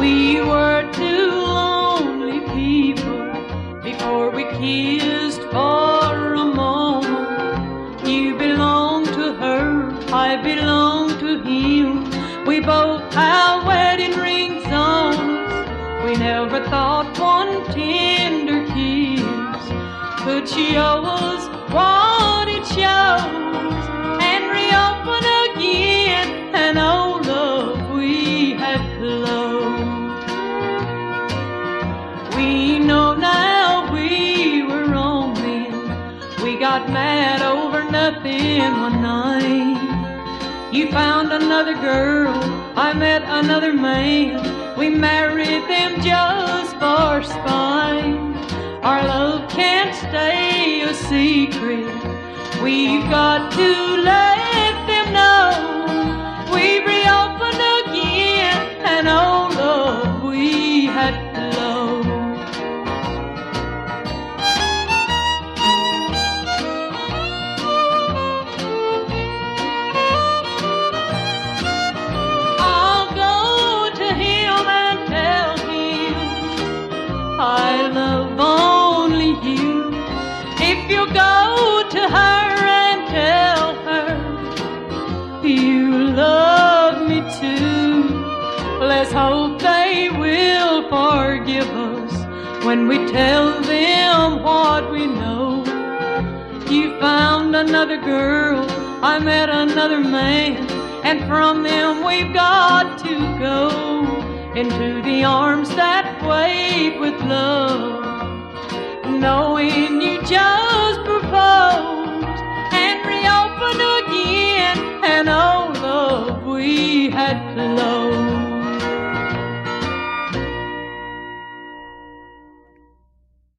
We were two lonely people before we kissed for a moment. You belong to her, I belong to him. We both have wedding rings on us. We never thought one tender kiss could show us what mad over nothing one night. You found another girl, I met another man. We married them just for spite. Our love can't stay a secret. We've got to let forgive us when we tell them what we know. You found another girl, I met another man, and from them we've got to go into the arms that wait with love. Knowing you just proposed and reopened again an old love we had.